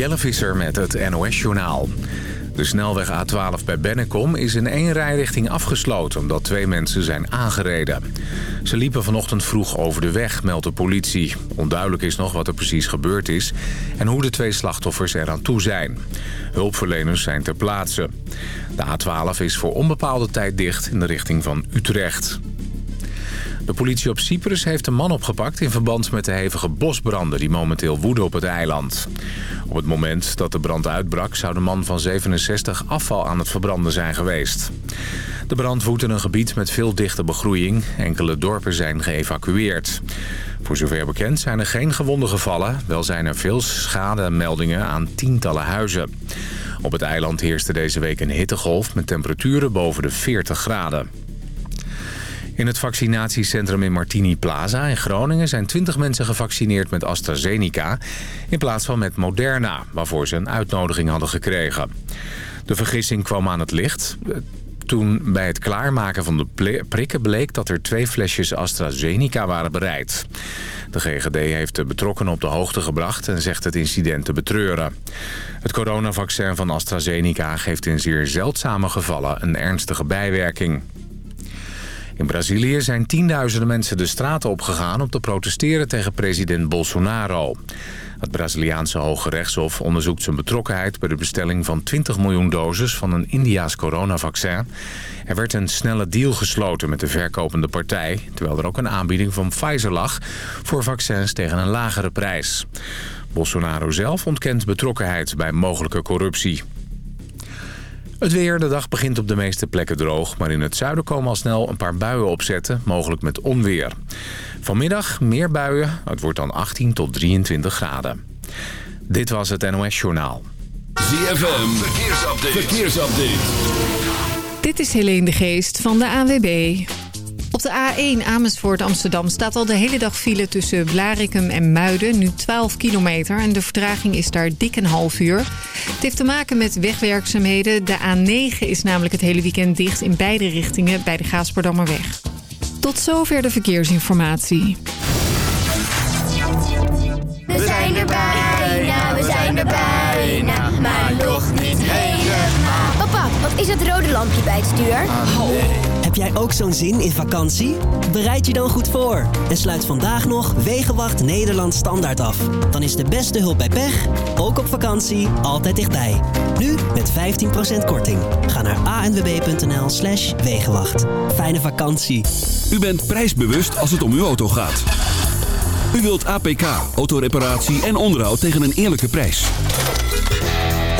Jelle Visser met het NOS-journaal. De snelweg A12 bij Bennekom is in één rijrichting afgesloten... omdat twee mensen zijn aangereden. Ze liepen vanochtend vroeg over de weg, meldt de politie. Onduidelijk is nog wat er precies gebeurd is... en hoe de twee slachtoffers eraan toe zijn. Hulpverleners zijn ter plaatse. De A12 is voor onbepaalde tijd dicht in de richting van Utrecht. De politie op Cyprus heeft een man opgepakt in verband met de hevige bosbranden die momenteel woeden op het eiland. Op het moment dat de brand uitbrak zou de man van 67 afval aan het verbranden zijn geweest. De brand woedt in een gebied met veel dichte begroeiing. Enkele dorpen zijn geëvacueerd. Voor zover bekend zijn er geen gewonden gevallen. Wel zijn er veel schademeldingen aan tientallen huizen. Op het eiland heerste deze week een hittegolf met temperaturen boven de 40 graden. In het vaccinatiecentrum in Martini Plaza in Groningen zijn 20 mensen gevaccineerd met AstraZeneca... in plaats van met Moderna, waarvoor ze een uitnodiging hadden gekregen. De vergissing kwam aan het licht toen bij het klaarmaken van de prikken bleek dat er twee flesjes AstraZeneca waren bereid. De GGD heeft de betrokkenen op de hoogte gebracht en zegt het incident te betreuren. Het coronavaccin van AstraZeneca geeft in zeer zeldzame gevallen een ernstige bijwerking. In Brazilië zijn tienduizenden mensen de straten opgegaan om te protesteren tegen president Bolsonaro. Het Braziliaanse Hoge Rechtshof onderzoekt zijn betrokkenheid bij de bestelling van 20 miljoen doses van een Indiaas coronavaccin. Er werd een snelle deal gesloten met de verkopende partij, terwijl er ook een aanbieding van Pfizer lag voor vaccins tegen een lagere prijs. Bolsonaro zelf ontkent betrokkenheid bij mogelijke corruptie. Het weer, de dag begint op de meeste plekken droog... maar in het zuiden komen al snel een paar buien opzetten, mogelijk met onweer. Vanmiddag meer buien, het wordt dan 18 tot 23 graden. Dit was het NOS Journaal. ZFM, verkeersupdate. verkeersupdate. Dit is Helene de Geest van de AWB. Op de A1 Amersfoort Amsterdam staat al de hele dag file tussen Blarikum en Muiden. Nu 12 kilometer en de vertraging is daar dik een half uur. Het heeft te maken met wegwerkzaamheden. De A9 is namelijk het hele weekend dicht in beide richtingen bij de Gaasperdammerweg. Tot zover de verkeersinformatie. We zijn er bijna, we zijn er bijna, maar nog niet het rode lampje bij het stuur? Heb jij ook zo'n zin in vakantie? Bereid je dan goed voor en sluit vandaag nog Wegenwacht Nederland Standaard af. Dan is de beste hulp bij pech, ook op vakantie, altijd dichtbij. Nu met 15% korting. Ga naar anwb.nl slash Wegenwacht. Fijne vakantie. U bent prijsbewust als het om uw auto gaat. U wilt APK, autoreparatie en onderhoud tegen een eerlijke prijs.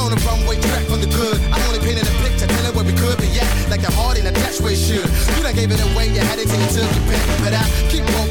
on the runway track for the good. I only painted a picture, tell where we could be at, like the heart in a catchway should. You done gave it away, you had it till you took it back. But I keep rolling.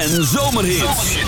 en zomerhits.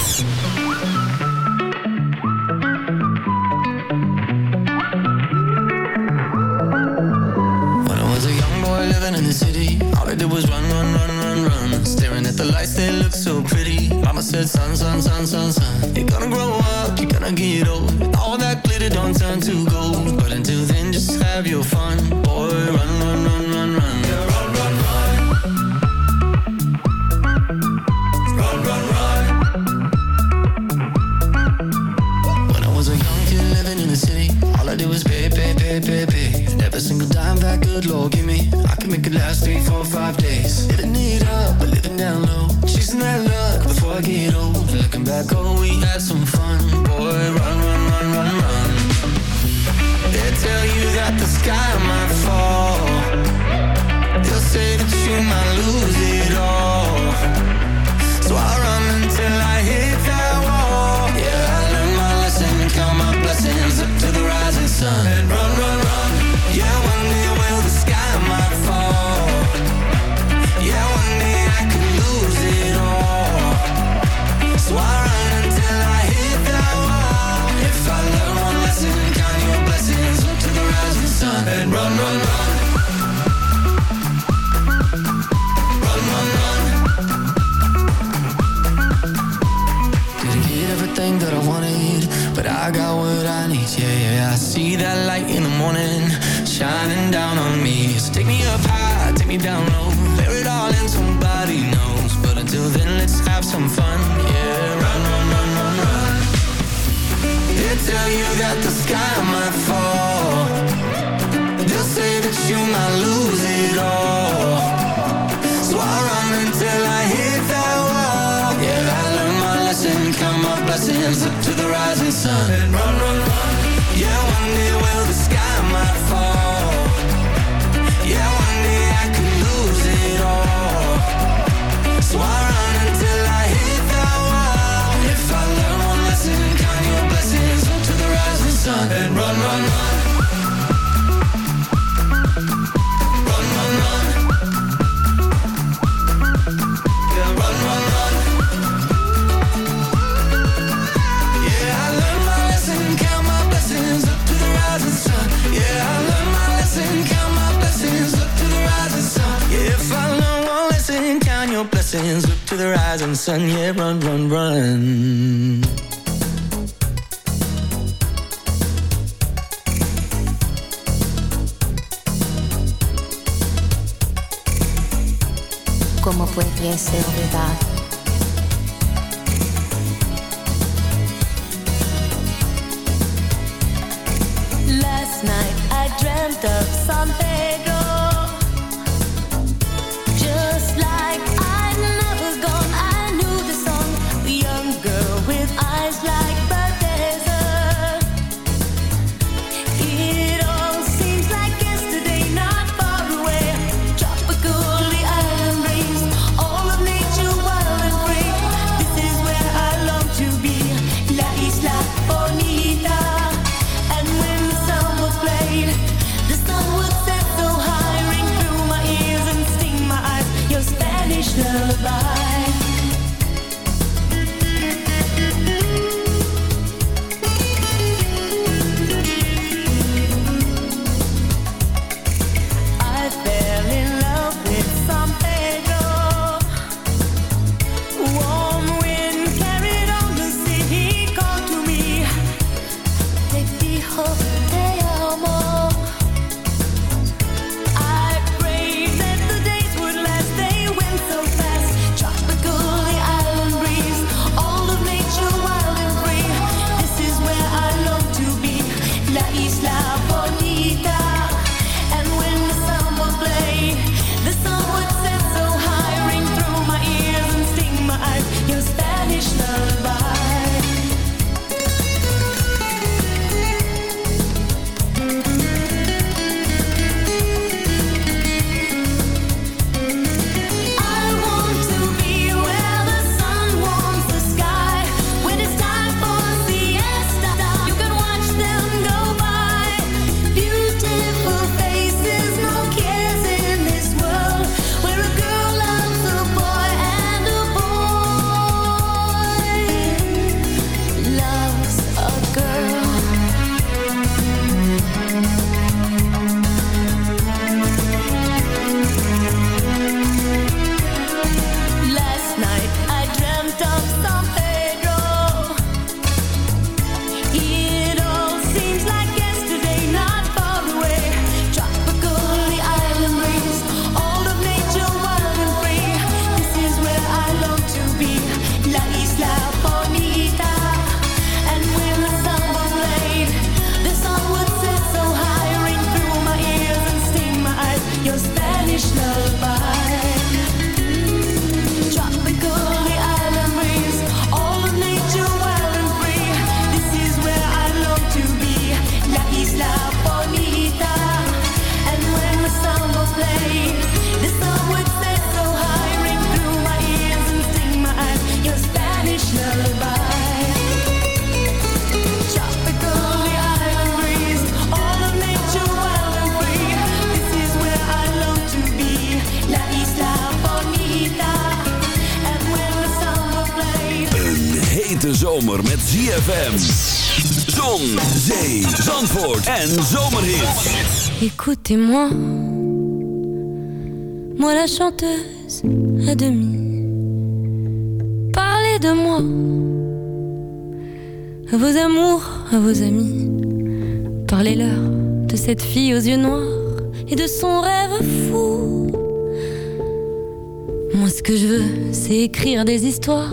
could last three, four, five days. Living it up, but living down low. Chasing that luck before I get old. Looking back, oh, we had some fun. Boy, run, run, run, run, run. They tell you that the sky might fall. They'll say that you might lose me down low. Let it all and somebody knows. But until then, let's have some fun, yeah. Run, run, run, run, run. They tell you that the sky might fall. They'll say that you might lose it all. So i run until I hit that wall. Yeah, I learned my lesson, count my blessings Up to the rising sun. sun, yeah, run, run, run. ¿Cómo pudiese olvidar? 后。Met ZFM. Zon, zee, zandvoort en. Écoutez-moi, moi la chanteuse à demi. Parlez de moi, à vos amours, à vos amis. Parlez-leur de cette fille aux yeux noirs et de son rêve fou. Moi, ce que je veux, c'est écrire des histoires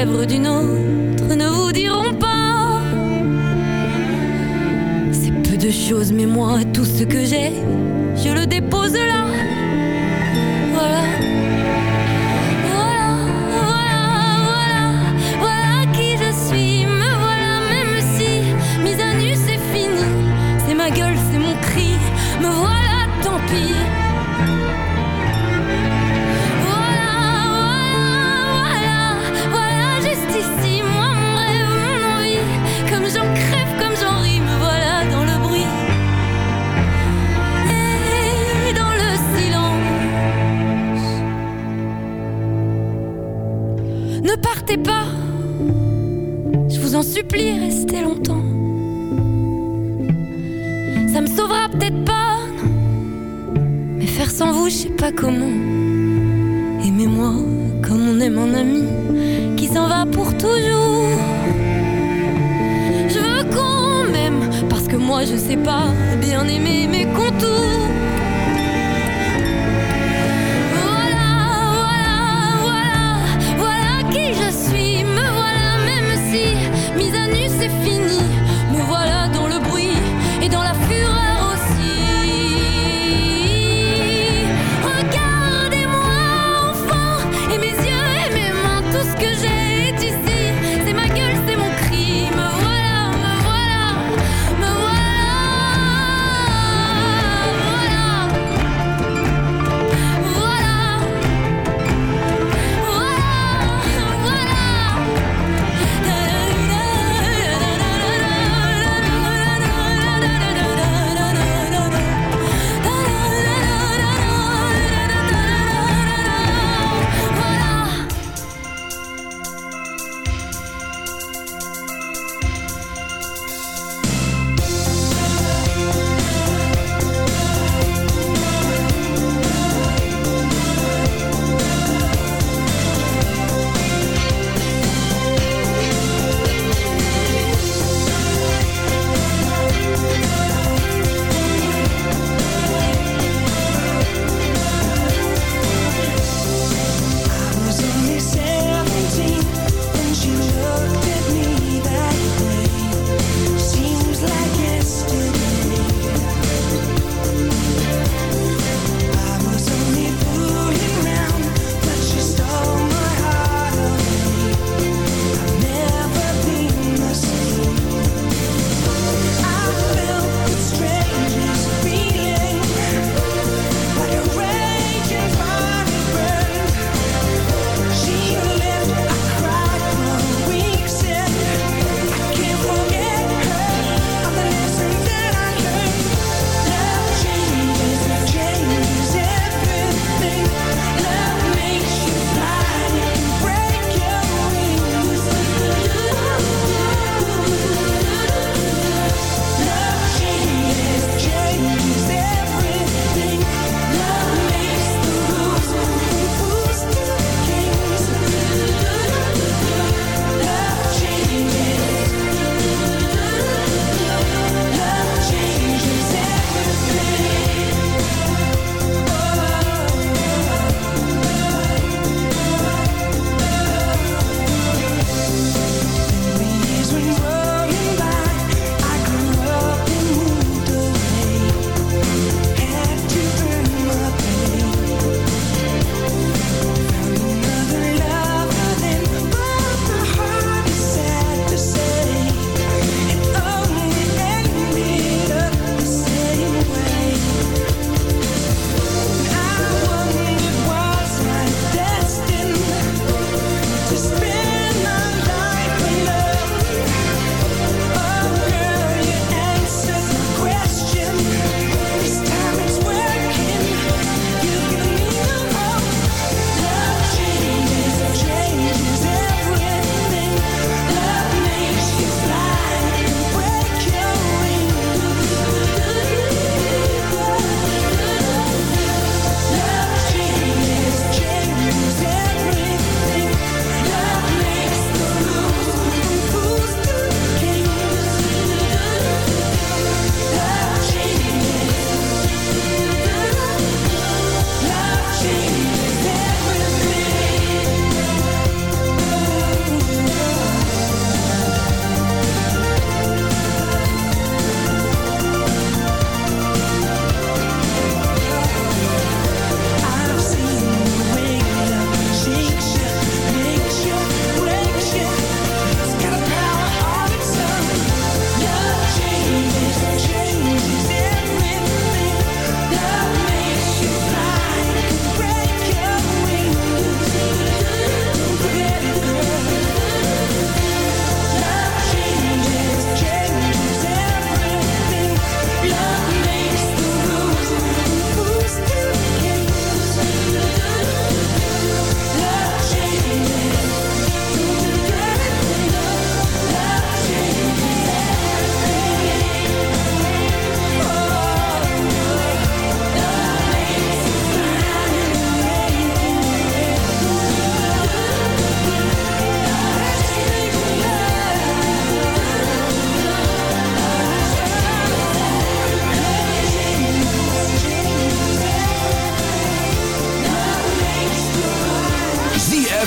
Lèvres d'une autre ne vous diront pas C'est peu de choses, mais moi, tout ce que j'ai, je le dépose là. Voilà. Voilà, voilà, voilà, voilà qui je suis. Me voilà, même si mise à nu, c'est fini. C'est ma gueule, c'est mon cri. Me voilà, tant pis. Sais pas bien aimer mes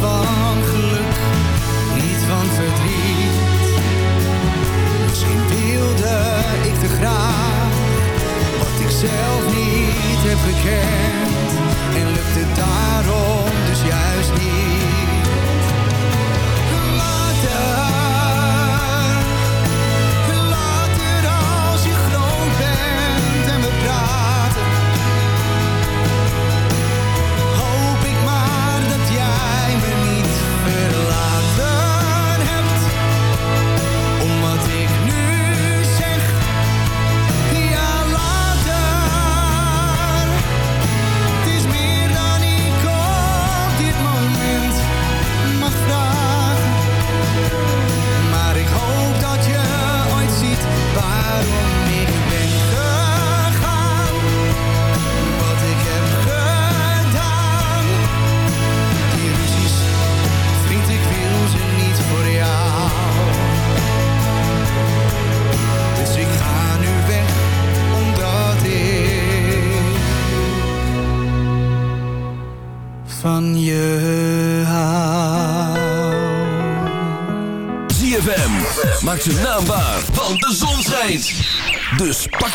van geluk, niet van verdriet. Misschien wilde ik te graag wat ik zelf niet heb gekend.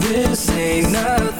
This ain't nothing.